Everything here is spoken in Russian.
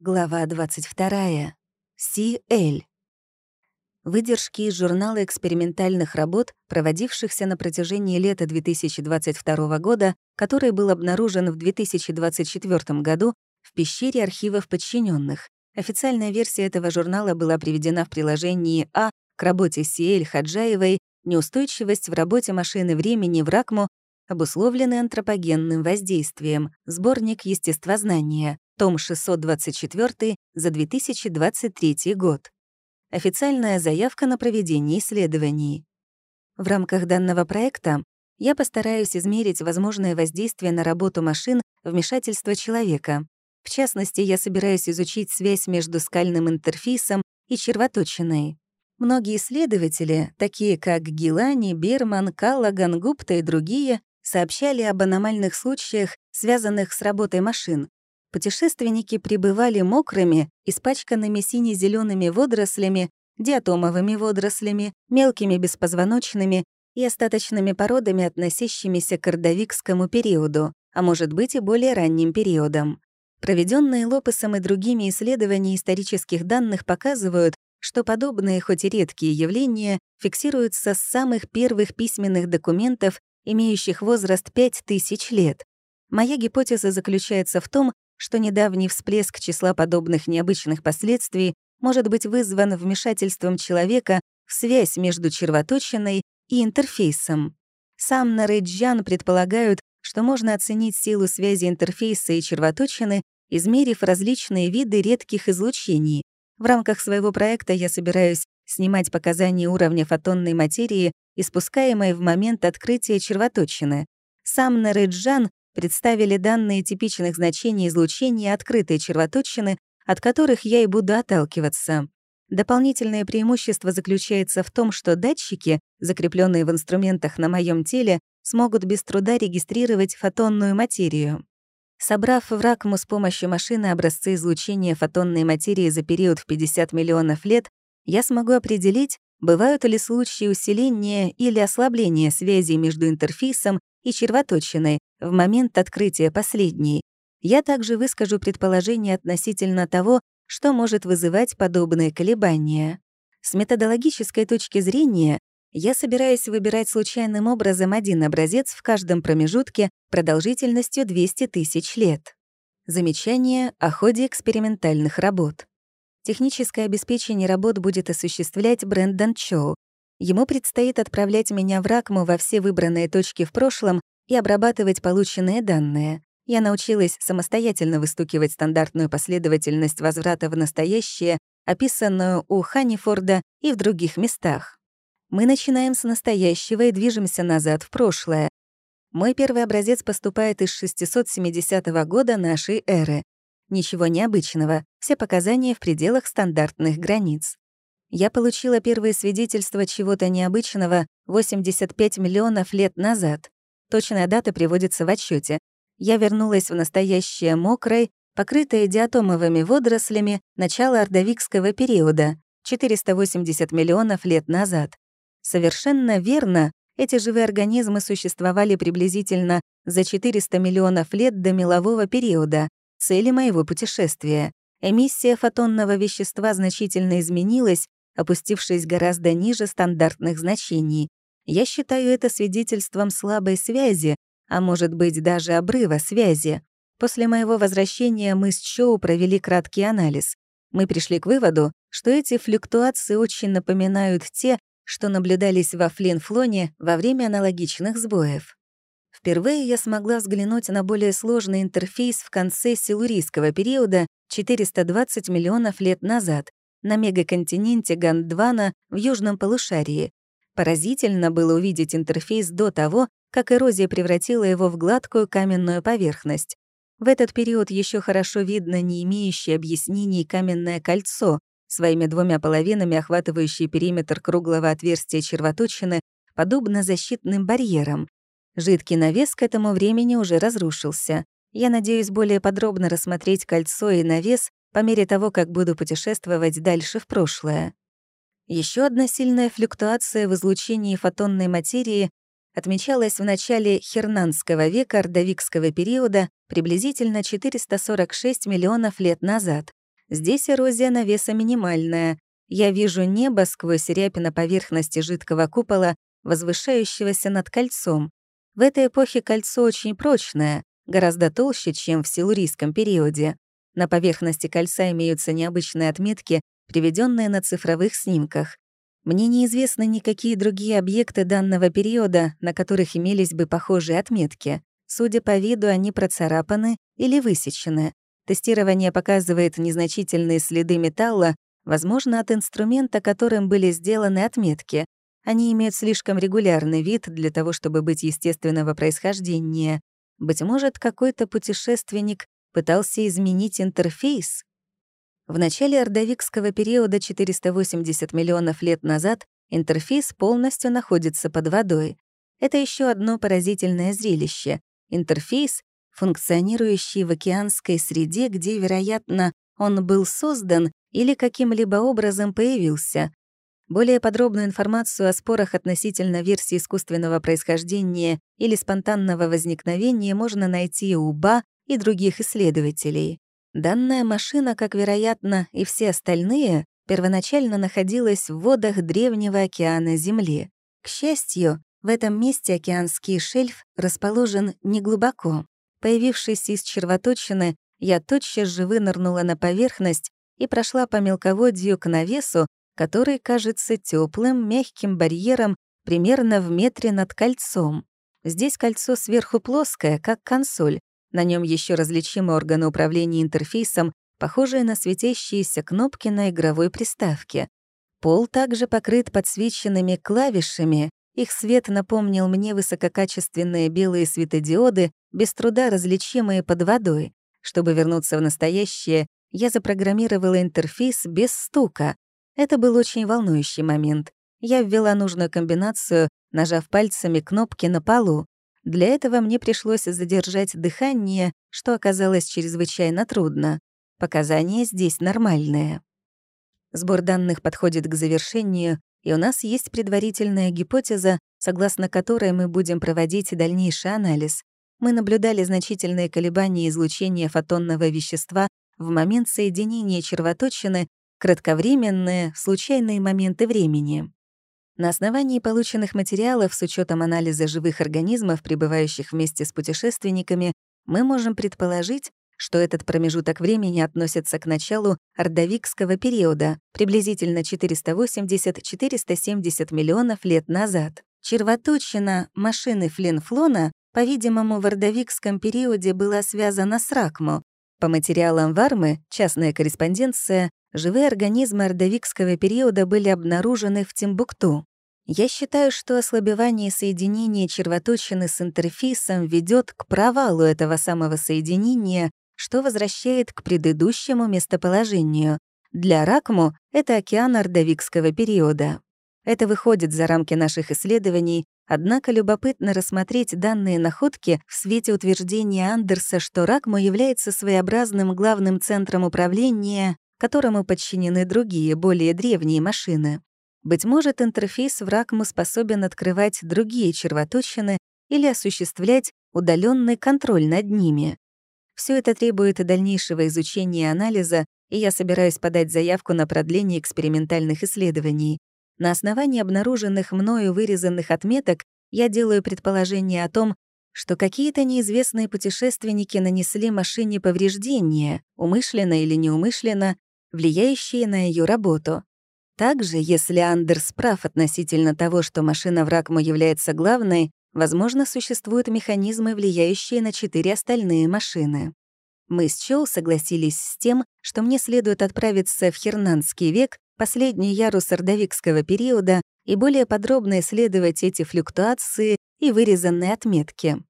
Глава 22. CL. Выдержки из журнала экспериментальных работ, проводившихся на протяжении лета 2022 года, который был обнаружен в 2024 году в пещере архивов подчиненных. Официальная версия этого журнала была приведена в приложении А к работе CL Хаджаевой «Неустойчивость в работе машины времени в РАКМу обусловлены антропогенным воздействием. Сборник естествознания том 624 за 2023 год. Официальная заявка на проведение исследований. В рамках данного проекта я постараюсь измерить возможное воздействие на работу машин вмешательства человека. В частности, я собираюсь изучить связь между скальным интерфейсом и червоточиной. Многие исследователи, такие как Гилани, Берман, Каллаган, Гупта и другие, сообщали об аномальных случаях, связанных с работой машин, путешественники прибывали мокрыми, испачканными сине зелеными водорослями, диатомовыми водорослями, мелкими беспозвоночными и остаточными породами, относящимися к ордовикскому периоду, а может быть и более ранним периодам. Проведенные Лопесом и другими исследования исторических данных показывают, что подобные, хоть и редкие явления, фиксируются с самых первых письменных документов, имеющих возраст 5000 лет. Моя гипотеза заключается в том, что недавний всплеск числа подобных необычных последствий может быть вызван вмешательством человека в связь между червоточиной и интерфейсом. Сам Нарыджан предполагают, что можно оценить силу связи интерфейса и червоточины, измерив различные виды редких излучений. В рамках своего проекта я собираюсь снимать показания уровня фотонной материи, испускаемой в момент открытия червоточины. Сам Нарыджан представили данные типичных значений излучения открытой червоточины, от которых я и буду отталкиваться. Дополнительное преимущество заключается в том, что датчики, закрепленные в инструментах на моем теле, смогут без труда регистрировать фотонную материю. Собрав в Ракму с помощью машины образцы излучения фотонной материи за период в 50 миллионов лет, я смогу определить, бывают ли случаи усиления или ослабления связи между интерфейсом и червоточиной в момент открытия последней. Я также выскажу предположение относительно того, что может вызывать подобные колебания. С методологической точки зрения я собираюсь выбирать случайным образом один образец в каждом промежутке продолжительностью 200 тысяч лет. Замечание о ходе экспериментальных работ. Техническое обеспечение работ будет осуществлять Брэндон Чоу, Ему предстоит отправлять меня в Ракму во все выбранные точки в прошлом и обрабатывать полученные данные. Я научилась самостоятельно выстукивать стандартную последовательность возврата в настоящее, описанную у Ханнифорда и в других местах. Мы начинаем с настоящего и движемся назад в прошлое. Мой первый образец поступает из 670 года нашей эры. Ничего необычного, все показания в пределах стандартных границ. Я получила первые свидетельства чего-то необычного 85 миллионов лет назад. Точная дата приводится в отчете. Я вернулась в настоящее мокрой, покрытое диатомовыми водорослями начала ордовикского периода, 480 миллионов лет назад. Совершенно верно, эти живые организмы существовали приблизительно за 400 миллионов лет до мелового периода, цели моего путешествия. Эмиссия фотонного вещества значительно изменилась, опустившись гораздо ниже стандартных значений. Я считаю это свидетельством слабой связи, а может быть даже обрыва связи. После моего возвращения мы с Чоу провели краткий анализ. Мы пришли к выводу, что эти флюктуации очень напоминают те, что наблюдались во Флинфлоне во время аналогичных сбоев. Впервые я смогла взглянуть на более сложный интерфейс в конце силурийского периода 420 миллионов лет назад, на мегаконтиненте Гондвана в южном полушарии. Поразительно было увидеть интерфейс до того, как эрозия превратила его в гладкую каменную поверхность. В этот период еще хорошо видно не имеющее объяснений каменное кольцо, своими двумя половинами охватывающее периметр круглого отверстия червоточины, подобно защитным барьерам. Жидкий навес к этому времени уже разрушился. Я надеюсь более подробно рассмотреть кольцо и навес по мере того, как буду путешествовать дальше в прошлое. Еще одна сильная флюктуация в излучении фотонной материи отмечалась в начале Хернанского века ордовикского периода приблизительно 446 миллионов лет назад. Здесь эрозия навеса минимальная. Я вижу небо сквозь рябь на поверхности жидкого купола, возвышающегося над кольцом. В этой эпохе кольцо очень прочное, гораздо толще, чем в силурийском периоде. На поверхности кольца имеются необычные отметки, приведенные на цифровых снимках. Мне неизвестны никакие другие объекты данного периода, на которых имелись бы похожие отметки. Судя по виду, они процарапаны или высечены. Тестирование показывает незначительные следы металла, возможно, от инструмента, которым были сделаны отметки. Они имеют слишком регулярный вид для того, чтобы быть естественного происхождения. Быть может, какой-то путешественник пытался изменить интерфейс? В начале ордовикского периода 480 миллионов лет назад интерфейс полностью находится под водой. Это еще одно поразительное зрелище. Интерфейс, функционирующий в океанской среде, где, вероятно, он был создан или каким-либо образом появился. Более подробную информацию о спорах относительно версии искусственного происхождения или спонтанного возникновения можно найти у Ба и других исследователей. Данная машина, как вероятно и все остальные, первоначально находилась в водах древнего океана Земли. К счастью, в этом месте океанский шельф расположен неглубоко. Появившись из червоточины, я тотчас же вынырнула на поверхность и прошла по мелководью к навесу, который кажется теплым, мягким барьером примерно в метре над кольцом. Здесь кольцо сверху плоское, как консоль. На нем еще различимы органы управления интерфейсом, похожие на светящиеся кнопки на игровой приставке. Пол также покрыт подсвеченными клавишами. Их свет напомнил мне высококачественные белые светодиоды, без труда различимые под водой. Чтобы вернуться в настоящее, я запрограммировала интерфейс без стука. Это был очень волнующий момент. Я ввела нужную комбинацию, нажав пальцами кнопки на полу. Для этого мне пришлось задержать дыхание, что оказалось чрезвычайно трудно. Показания здесь нормальные. Сбор данных подходит к завершению, и у нас есть предварительная гипотеза, согласно которой мы будем проводить дальнейший анализ. Мы наблюдали значительные колебания излучения фотонного вещества в момент соединения червоточины кратковременные, случайные моменты времени. На основании полученных материалов с учетом анализа живых организмов, пребывающих вместе с путешественниками, мы можем предположить, что этот промежуток времени относится к началу ордовикского периода, приблизительно 480-470 миллионов лет назад. Червоточина машины Флинфлона, по-видимому, в ордовикском периоде была связана с Ракмо. По материалам Вармы, частная корреспонденция, живые организмы ордовикского периода были обнаружены в Тимбукту. Я считаю, что ослабевание соединения червоточины с интерфейсом ведет к провалу этого самого соединения, что возвращает к предыдущему местоположению. Для Ракму это океан ордовикского периода. Это выходит за рамки наших исследований, однако любопытно рассмотреть данные находки в свете утверждения Андерса, что Ракму является своеобразным главным центром управления которому подчинены другие, более древние машины. Быть может, интерфейс в Ракму способен открывать другие червоточины или осуществлять удаленный контроль над ними. Все это требует дальнейшего изучения и анализа, и я собираюсь подать заявку на продление экспериментальных исследований. На основании обнаруженных мною вырезанных отметок я делаю предположение о том, что какие-то неизвестные путешественники нанесли машине повреждения, умышленно или неумышленно, влияющие на ее работу. Также, если Андерс прав относительно того, что машина в Ракму является главной, возможно, существуют механизмы, влияющие на четыре остальные машины. Мы с Чоу согласились с тем, что мне следует отправиться в Хернанский век, последний ярус ордовикского периода, и более подробно исследовать эти флюктуации и вырезанные отметки.